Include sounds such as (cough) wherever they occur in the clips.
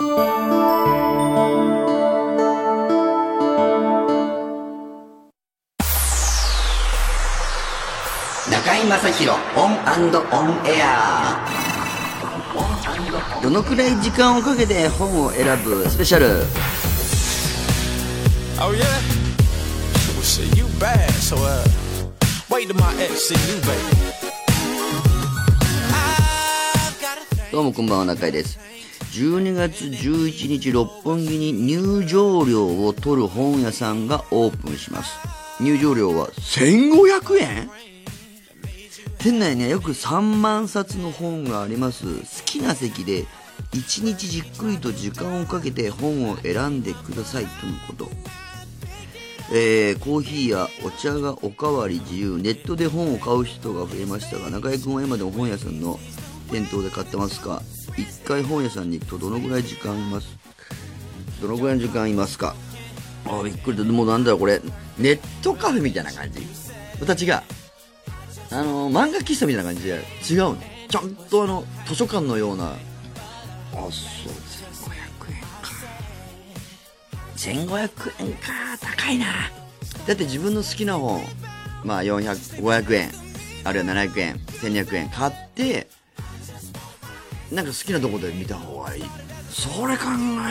中井正広オンオンエアどのくらい時間をかけて本を選ぶスペシャル Oh yeah? Well, shit, you bad. So uh, wait till my ex see you, baby. どうもこんばんは中井です12月11日六本木に入場料を取る本屋さんがオープンします。入場料は1500円？店内にはよく3万冊の本があります。好きな席で1日じっくりと時間をかけて本を選んでくださいとのこと。えーコーヒーやお茶がおかわり自由。ネットで本を買う人が増えましたが中居君は今でも本屋さんの店頭で買ってますか？一回本屋さんに行くとどのぐらい時間います？どのぐらいの時間いますか？あびっくりだ。もうなんだろうこれネットカフェみたいな感じ？また違うあの漫画喫茶みたいな感じで違うの。ちゃんとあの図書館のような。あそう1500円か。1500円か。高いな。だって自分の好きな本まあ400 500円あるいは700円1200円買ってなんか好きなとこで見た方がいい。それ考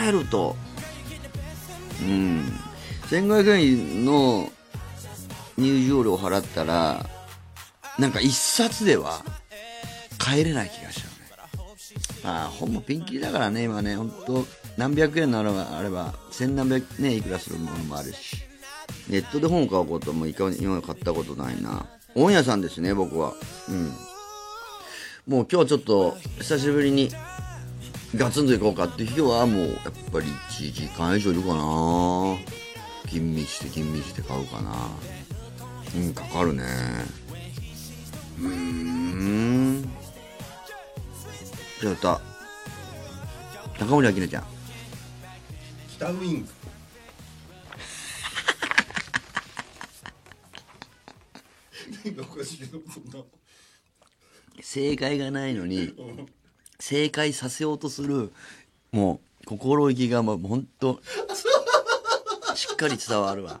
えると。うん。1500円の入場料を払ったらなんか一冊では帰れない気がしちゃうね。まあ本もピンキリだからね今ね。本当何百円のあればあれば千何百ねいくらするものもあるし。ネットで本を買うこともいか今まで買ったことないな。本屋さんですね僕は。うん。もう今日ちょっと久しぶりにガツンと行こうかっていう日はもうやっぱり1時間以上いるかな。吟味して吟味して買うかな。うんかかるね。うーん。じゃあ歌高森明菜ちゃん。北ウイングなんかおかしいけどそんな正解がないのに正解させようとするもう心意気がもう本当 (laughs) しっかり伝わるわ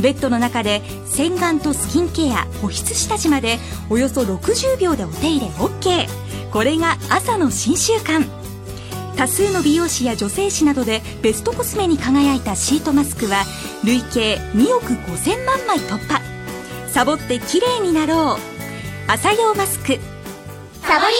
ベッドの中で洗顔とスキンケア保湿下地までおよそ60秒でお手入れ OK これが朝の新習慣。多数の美容師や女性誌などでベストコスメに輝いたシートマスクは累計2億5000万枚突破。サボって綺麗になろう。朝用マスク。サボリ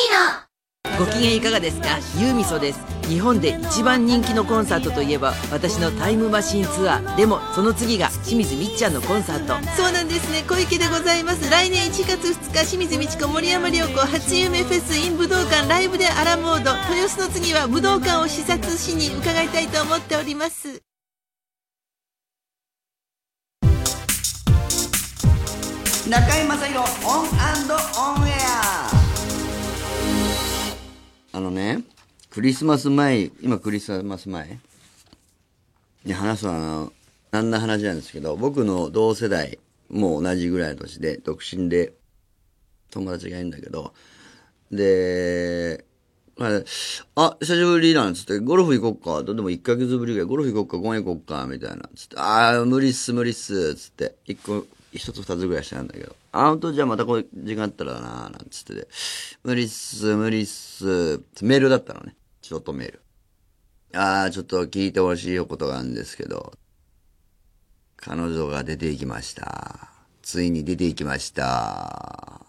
ーノ。ご機嫌いかがですか？ユーミソです。日本で一番人気のコンサートといえば私のタイムマシンツアー。でもその次が清水みっちゃんのコンサート。そうなんですね。小池でございます。来年1月2日清水美智子森山良子初夢フェス in 武道館ライブでアラモード豊洲の次は武道館を視察しに伺いたいと思っております。中居正広オンオンエア。あのねクリスマス前今クリスマス前？に話すのはあの何の話なんですけど僕の同世代もう同じぐらいの年で独身で友達がいるんだけどであ、久しぶりなんつって、ゴルフ行こっか。でも1ヶ月ぶりぐらい、ゴルフ行こっか、ご飯行こっか、みたいな。つって、ああ、無理っす、無理っす、つって。一個、一つ二つぐらいしたんだけど。あ、本当じゃあまたこう時間あったらな、なんつってて。無理っす、無理っす。メールだったのね。ショートメール。ああ、ちょっと聞いてほしいことがあるんですけど。彼女が出て行きました。ついに出て行きました。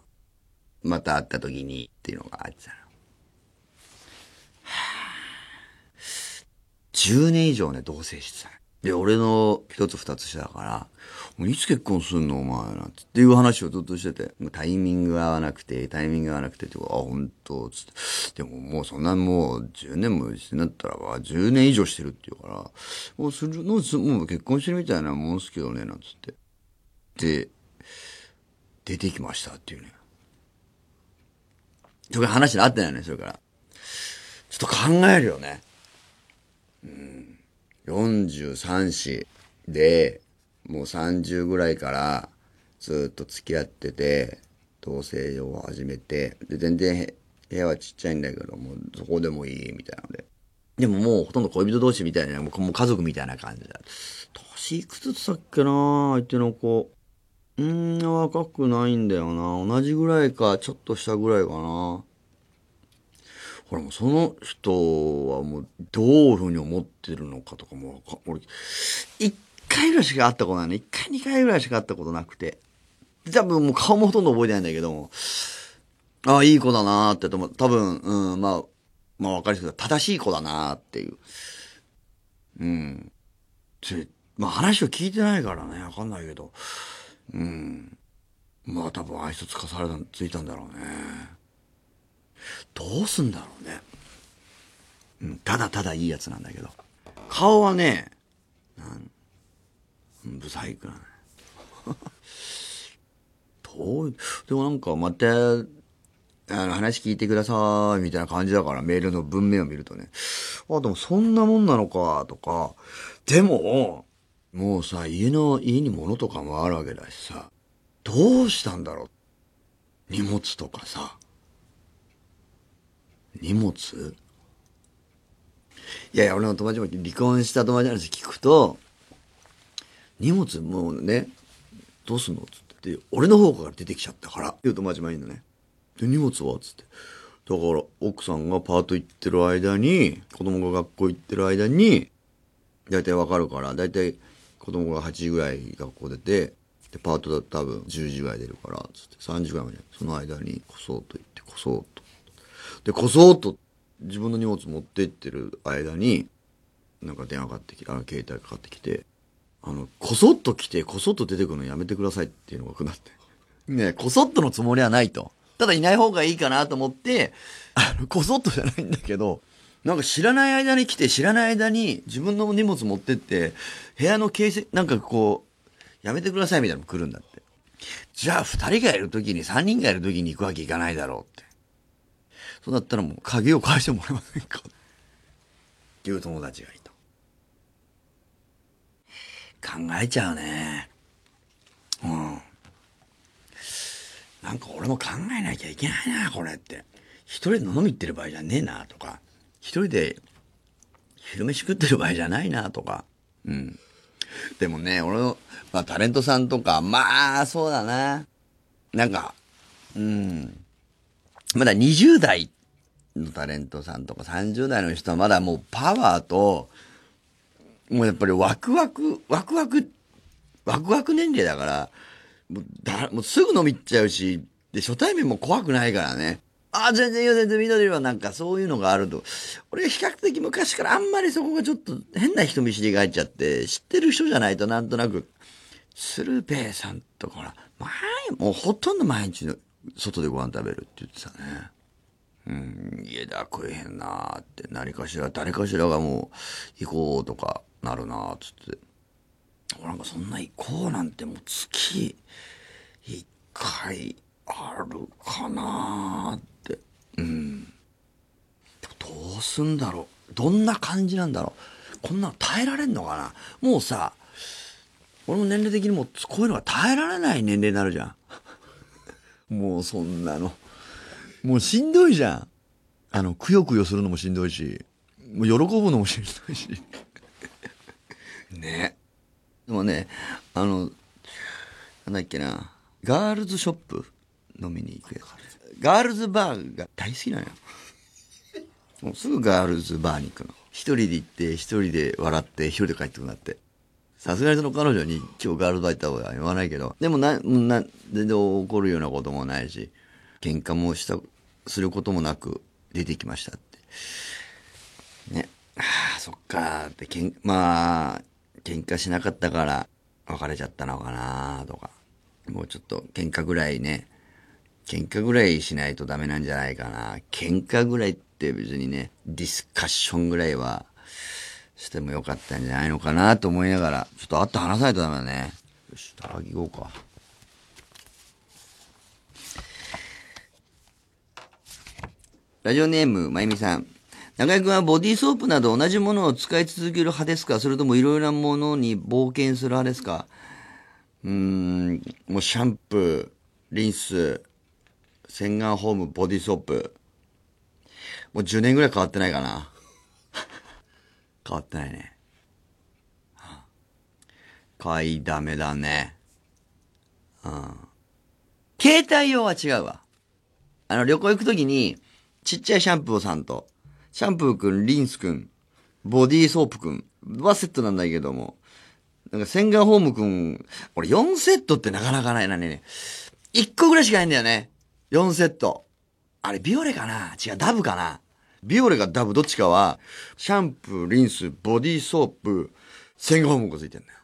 また会った時にっていうのがあってたの。10年以上ね、同棲してたで、俺の一つ二つ下だから、いつ結婚すんのお前なんてっていう話をずっとしてて、もうタイミングが合わなくて、タイミングが合わなくてって、あ、本当つって。でももうそんなもう10年もしてなったらば、10年以上してるっていうから、もうするの、もう結婚してるみたいなもんすけどね、なんつって。で、出てきましたっていうね。それから話にあったよね、それから。ちょっと考えるよね。うん43歳で、もう30ぐらいからずっと付き合ってて、同棲を始めて、で、全然部屋はちっちゃいんだけどもう、そこでもいいみたいなので。でももうほとんど恋人同士みたいな、もうも家族みたいな感じだ。年いくつだっけな相手の子。うーん、若くないんだよな同じぐらいか、ちょっと下ぐらいかなほらもうその人はもうどういうふうに思ってるのかとかもわか俺、一回ぐらいしか会ったことないね。一回二回ぐらいしか会ったことなくて。多分もう顔もほとんど覚えてないんだけども、ああ、いい子だなーってと思う。多分、うん、まあ、まあわかりやすく正しい子だなーっていう。うん。まあ話を聞いてないからね、わかんないけど。うん。まあ多分愛想つかされた、ついたんだろうね。どうすんだろうね。うん、ただただいいやつなんだけど。顔はね、なん、うんブサイクなのね。(laughs) どう、でもなんかまた、あの、話聞いてください、みたいな感じだから、メールの文面を見るとね。あ、でもそんなもんなのか、とか。でも、もうさ、家の、家に物とかもあるわけだしさ、どうしたんだろう。荷物とかさ。荷物？いやいや、俺の友達も離婚した友達の話聞くと、荷物もうね、どうすんの？つって。俺の方から出てきちゃったから、いう友達もいるのね。で、荷物は？つって。だから、奥さんがパート行ってる間に、子供が学校行ってる間に、だいたいわかるから、だいたい子供が8時ぐらい学校出て、で、パートだと多分10時ぐらい出るから、つって3時ぐらいまで、その間にこそっと行って、こそっと。で、こそっと自分の荷物持ってってる間に、なんか電話かかってきて、あの、携帯かかってきて、あの、こそっと来て、こそっと出てくるのやめてくださいっていうのがくなって。(laughs) ねこそっとのつもりはないと。ただいない方がいいかなと思って、あの、こそっとじゃないんだけど、なんか知らない間に来て、知らない間に自分の荷物持ってって、部屋の形成、なんかこう、やめてくださいみたいなの来るんだって。じゃあ二人がいる時に、三人がいる時に行くわけいかないだろうって。そうだったらもう鍵を返してもらえませんか？っていう友達がいた。考えちゃうね。うん。なんか俺も考えなきゃいけないな、これって。一人で飲み行ってる場合じゃねえな、とか。一人で昼飯食ってる場合じゃないな、とか。うん。でもね、俺の、まあタレントさんとか、まあ、そうだな。なんか、うん。まだ20代のタレントさんとか30代の人はまだもうパワーと、もうやっぱりワクワク、ワクワク、ワクワク年齢だから、もうだ、もうすぐ飲みっちゃうし、で、初対面も怖くないからね。ああ、全然いいよ、全然緑はなんかそういうのがあると。俺比較的昔からあんまりそこがちょっと変な人見知りが入っちゃって、知ってる人じゃないとなんとなく、スルーペイさんとかほら、前、もうほとんど毎日の外でご飯食べるって言ってたね。うん、家では食えへんなーって、何かしら、誰かしらがもう、行こうとかなるなーっつって。俺なんかそんな行こうなんてもう月、一回あるかなーって。うん。どうすんだろう。どんな感じなんだろう。こんなの耐えられんのかなもうさ、俺も年齢的にもこういうのが耐えられない年齢になるじゃん。(laughs) もうそんなの。もうしんどいじゃん。あの、くよくよするのもしんどいし、もう喜ぶのもしんどいし。ね。でもね、あの、なんだっけな、ガールズショップ飲みに行くやつ。ガールズバーが大好きなのよ。もうすぐガールズバーに行くの。一人で行って、一人で笑って、一人で帰ってくるなって。さすがにその彼女に今日ガールズバー行った方が言わないけど、でもな、な、全然怒るようなこともないし、喧嘩もした、することもなく出てきましたって。ね。ああ、そっかって、けん、まあ、喧嘩しなかったから別れちゃったのかなとか。もうちょっと喧嘩ぐらいね、喧嘩ぐらいしないとダメなんじゃないかな。喧嘩ぐらいって別にね、ディスカッションぐらいはしてもよかったんじゃないのかなと思いながら、ちょっと会って話さないとダメだね。よし、高木行こうか。ラジオネーム、まゆみさん。中居君はボディーソープなど同じものを使い続ける派ですか？それともいろいろなものに冒険する派ですか？うーん、もうシャンプー、リンス、洗顔フォーム、ボディーソープ。もう10年ぐらい変わってないかな。変わってないね。買いだめだね。うん。携帯用は違うわ。あの、旅行行くときに、ちっちゃいシャンプーさんと、シャンプーくん、リンスくん、ボディーソープくんはセットなんだけども、なんか洗顔フォームくん、俺4セットってなかなかないなね。1個ぐらいしかないんだよね。4セット。あれ、ビオレかな？違う、ダブかな？ビオレかダブどっちかは、シャンプー、リンス、ボディーソープ、洗顔フォームがついてんだよ。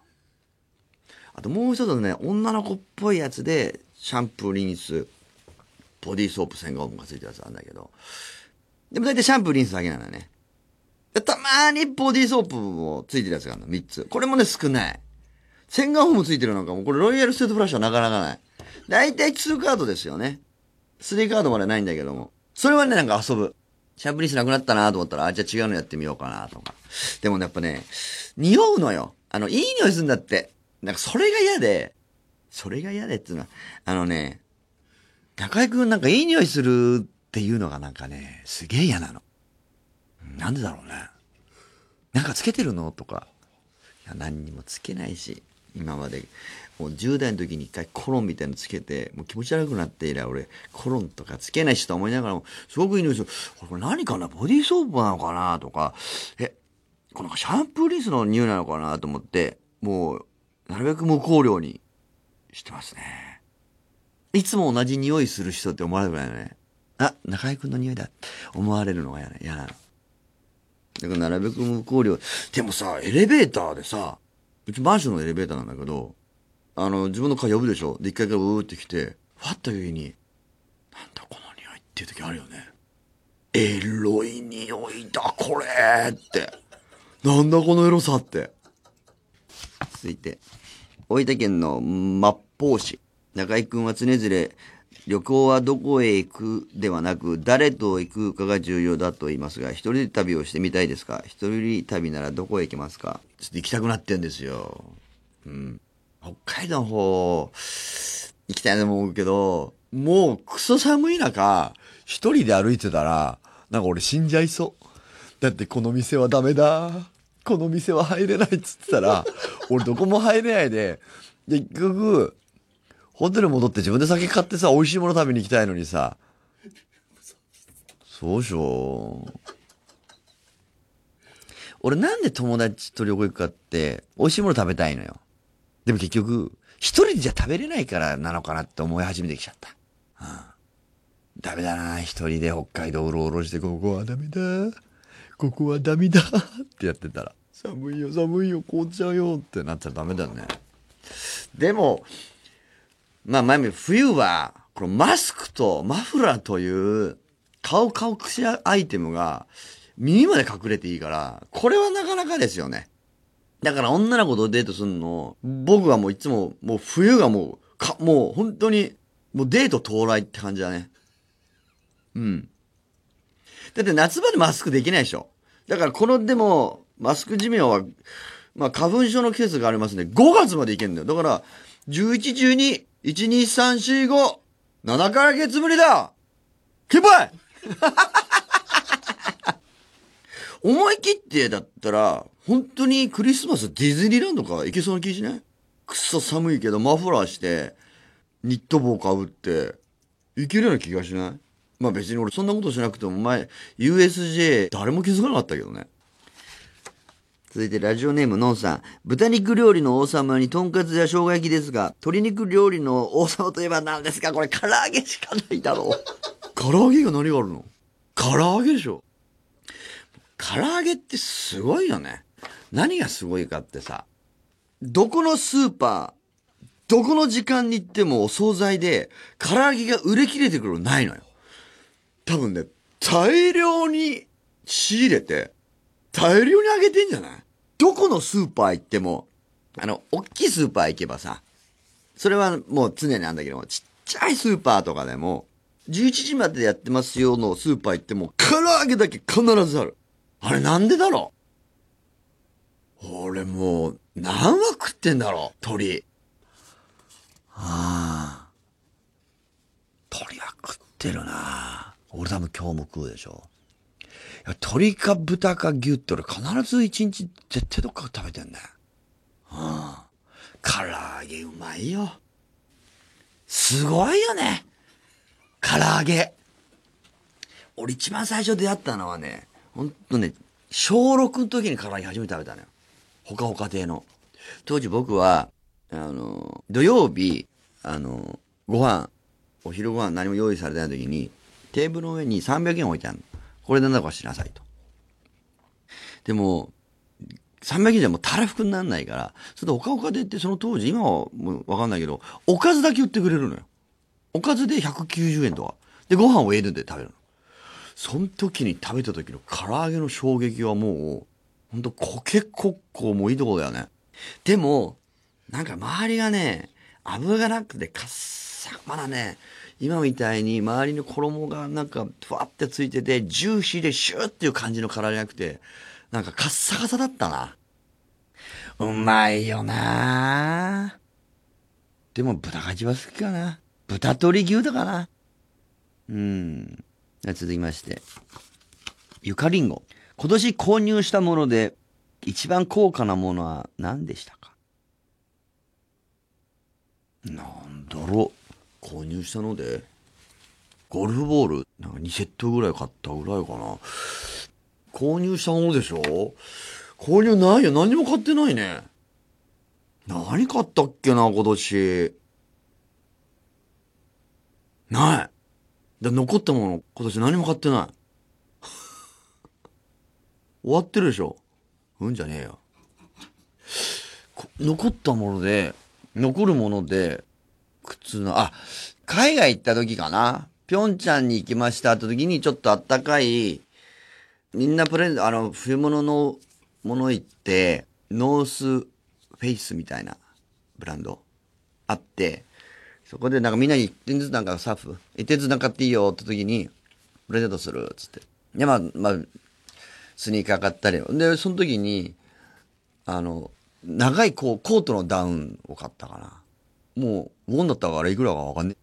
あともう一つね、女の子っぽいやつで、シャンプー、リンス、ボディーソープ、洗顔フォームがついてるやつあるんだけど、でも大体シャンプー、リンスだけなのよね。たまにボディーソープもついてるやつがあるの、3つ。これもね、少ない。洗顔フォームついてるのかも、これロイヤルストレートフラッシュはなかなかない。大体2カードですよね。3カードまでないんだけども。それはね、なんか遊ぶ。シャンプーリンスなくなったなと思ったら、あ、じゃあ違うのやってみようかなとか。でもね、やっぱね、匂うのよ。あの、いい匂いするんだって。なんかそれが嫌で、それが嫌でっていうのは、あのね、中井くんなんかいい匂いするっていうのがなんかね、すげえ嫌なの。なんでだろうね。なんかつけてるの？とか。いや、何にもつけないし、今まで。もう10代の時に一回コロンみたいのつけて、もう気持ち悪くなって以来俺、コロンとかつけないしと思いながらも、すごくいい匂いする。これ何かな？ボディーソープなのかな？とか、え、このシャンプーリンスの匂いなのかな？と思って、もう、なるべく無香料にしてますね。いつも同じ匂いする人って思われるぐらいのね。あ、中居くんの匂いだって思われるのが嫌な嫌なの。だからなるべく無香料。でもさ、エレベーターでさ、うちマンションのエレベーターなんだけど、あの、自分の顔呼ぶでしょで、一回からうーって来て、ファッと時に、なんだこの匂いっていう時あるよね。エロい匂いだ、これって。なんだこのエロさって。続いて、大分県の末法市。中井くんは常々、旅行はどこへ行くではなく、誰と行くかが重要だと言いますが、一人旅をしてみたいですか？一人旅ならどこへ行けますか？ちょっと行きたくなってんですよ。うん。北海道の方、行きたいと思うけど、もうクソ寒い中、一人で歩いてたら、なんか俺死んじゃいそう。だってこの店はダメだ。この店は入れないっつってたら、俺どこも入れないで、結局、ホテル戻って自分で酒買ってさ、美味しいもの食べに行きたいのにさ。そうでしょ。俺なんで友達と旅行行くかって、美味しいもの食べたいのよ。でも結局、一人じゃ食べれないからなのかなって思い始めてきちゃった。うん、ダメだな、一人で北海道うろうろして、ここはダメだ。ここはダメだってやってたら、寒いよ、寒いよ、凍っちゃうよってなっちゃダメだね。でも、まあ前も冬は、このマスクとマフラーという顔顔くしアイテムが耳まで隠れていいから、これはなかなかですよね。だから女の子とデートするの、僕はもういつも、もう冬がもう、か、もう本当に、もうデート到来って感じだね。うん。だって夏場でマスクできないでしょ。だからこの、でも、マスク寿命は、まあ花粉症の季節がありますね。5月までいけるんだよ。だから、11、12、1、2、3、4、5、7ヶ月ぶりだ。ケバイ。(laughs) 思い切ってだったら、本当にクリスマスディズニーランドか行けそうな気しない？くっそ寒いけどマフラーして、ニット帽かぶって、行けるような気がしない？まあ別に俺そんなことしなくても前、USJ 誰も気づかなかったけどね。続いてラジオネームのんさん。豚肉料理の王様にとんかつや生姜焼きですが、鶏肉料理の王様といえば何ですか？これ唐揚げしかないだろう。(laughs) 唐揚げが何があるの？唐揚げでしょ唐揚げってすごいよね。何がすごいかってさ、どこのスーパー、どこの時間に行ってもお惣菜で唐揚げが売れ切れてくるのないのよ。多分ね、大量に仕入れて、大量にあげてんじゃない？どこのスーパー行っても、あの、大きいスーパー行けばさ、それはもう常になんだけども、ちっちゃいスーパーとかでも、11時までやってますよのスーパー行っても、唐揚げだけ必ずある。あれなんでだろう？俺もう、何羽食ってんだろう？鳥。ああ。鳥は食ってるな俺多分今日も食うでしょ。いや鶏か豚か牛って俺必ず一日絶対どっか食べてんだよ。うん。唐揚げうまいよ。すごいよね。唐揚げ。俺一番最初出会ったのはね、ほんとね、小6の時に唐揚げ初めて食べたのよ。ほかほか亭の。当時僕は、あの、土曜日、あの、ご飯、お昼ご飯何も用意されてない時に、テーブルの上に300円置いてあるの。これで何とかしなさいと。でも、300円じゃもうたらふくにならないから、それでおかおかでってその当時、今はもうわかんないけど、おかずだけ売ってくれるのよ。おかずで190円とか。で、ご飯を N で食べるの。その時に食べた時の唐揚げの衝撃はもう、ほんとコケコッコもいいとこだよね。でも、なんか周りがね、油がなくてカッサ、まだね、今みたいに周りの衣がなんかふわってついてて、ジューシーでシューっていう感じの唐揚げなくて、なんかカッサカサだったな。うまいよなでも豚が一番好きかな。豚鶏牛だかな。うん。続きまして。ゆかりんご。今年購入したもので一番高価なものは何でしたか？なんだろう。購入したので。ゴルフボール、なんか2セットぐらい買ったぐらいかな。購入したものでしょ？購入ないよ。何も買ってないね。何買ったっけな、今年。ない。で、残ったもの、今年何も買ってない。(laughs) 終わってるでしょ？うんじゃねえよ。残ったもので、残るもので、靴の、あ、海外行った時かな。ぴょんちゃんに行きましたって時にちょっとあったかい、みんなプレゼント、あの、冬物のもの行って、ノースフェイスみたいなブランドあって、そこでなんかみんなに一点ずつなんかスタッフ、一点ずつなんか買っていいよって時に、プレゼントするっつって。で、まあ、まあ、スニーカー買ったり。で、その時に、あの、長いこうコートのダウンを買ったかな。もう、ウォンだったからいくらかわかんね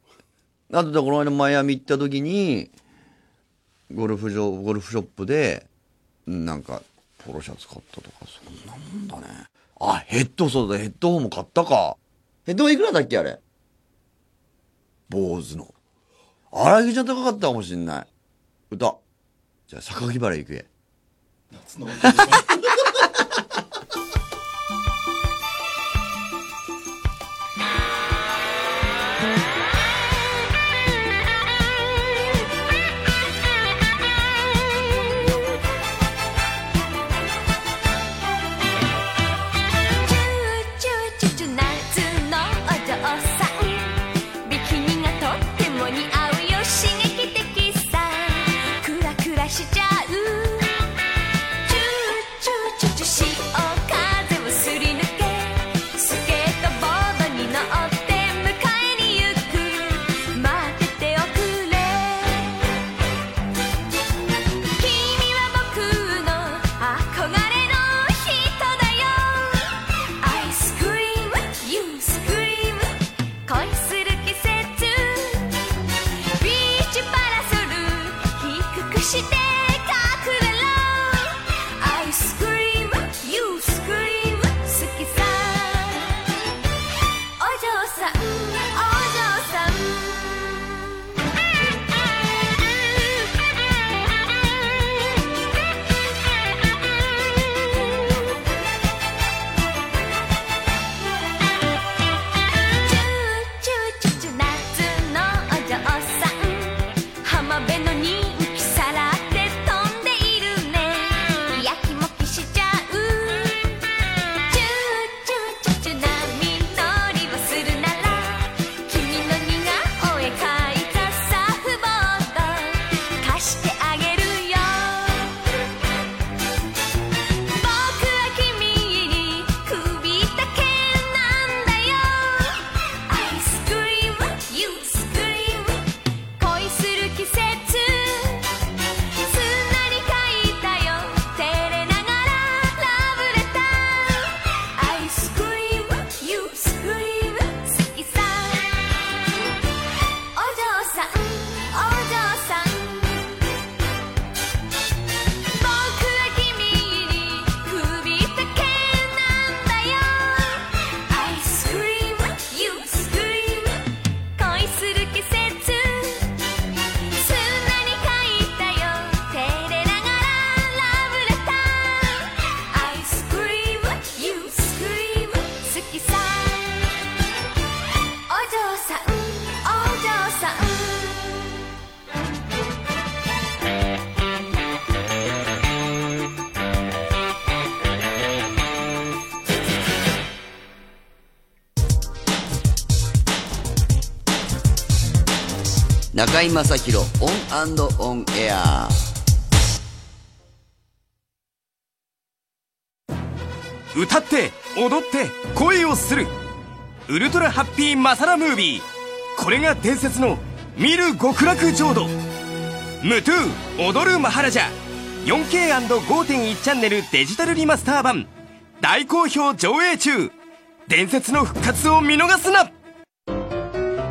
え。あとで、この間マイアミ行った時に、ゴルフ場、ゴルフショップで、なんか、ポロシャツ買ったとか、そんなもんだね。あ、ヘッド、そうだ、ヘッドホンも買ったか。ヘッドホンいくらだっけあれ？坊主の。荒木ちゃん高かったかもしんない。歌。じゃあ、榊原行くへ。夏の (laughs) 中居正広オンオンエア。歌って踊って恋をする。ウルトラハッピーマサラムービー。これが伝説の見る極楽浄土。ムトゥ踊るマハラジャ。4K&5.1 チャンネルデジタルリマスター版。大好評上映中。伝説の復活を見逃すな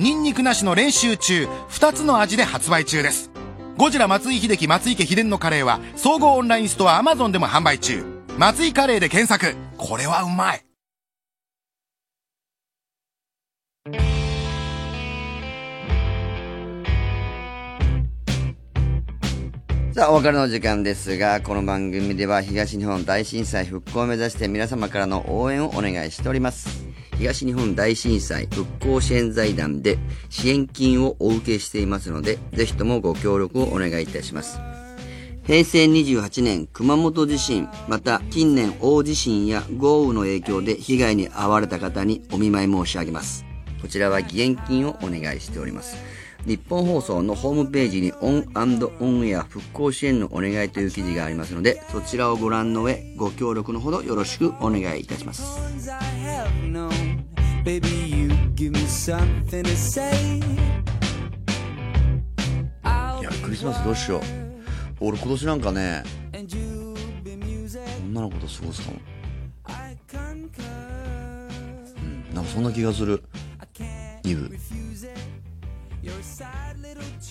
ニンニクなしの練習中2つの味で発売中です。ゴジラ松井秀喜松井家秘伝のカレーは総合オンラインストア Amazon でも販売中。松井カレーで検索。これはうまい。さあ、お別れの時間ですが、この番組では東日本大震災復興を目指して皆様からの応援をお願いしております。東日本大震災復興支援財団で支援金をお受けしていますので、ぜひともご協力をお願いいたします。平成28年熊本地震、また近年大地震や豪雨の影響で被害に遭われた方にお見舞い申し上げます。こちらは義援金をお願いしております。ニッポン放送のホームページにオンオンエア復興支援のお願いという記事がありますので、そちらをご覧の上、ご協力のほどよろしくお願いいたします。Baby, you give me something to say. いや、クリスマスどうしよう。俺今年なんかね、女の子と過ごすかも。うん、なんかそんな気がする。イブ。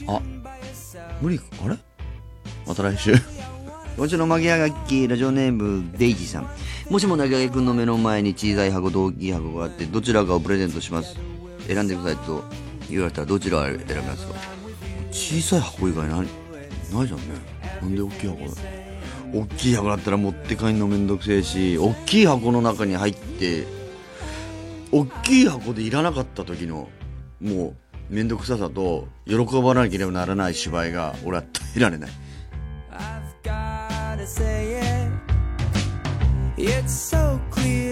あ、無理？か、あれ？また来週。こちらのマギア楽器、ラジオネーム、デイジーさん。もしも中毛くんの目の前に小さい箱と大きい箱があって、どちらかをプレゼントします。選んでくださいと言われたらどちらを選びますか？小さい箱以外何ないじゃんねなんで大きい箱だ？大きい箱だったら持って帰るのめんどくせえし大きい箱の中に入って大きい箱でいらなかった時のもうめんどくささと喜ばなければならない芝居が俺は耐えられない gotta say it. It's so clear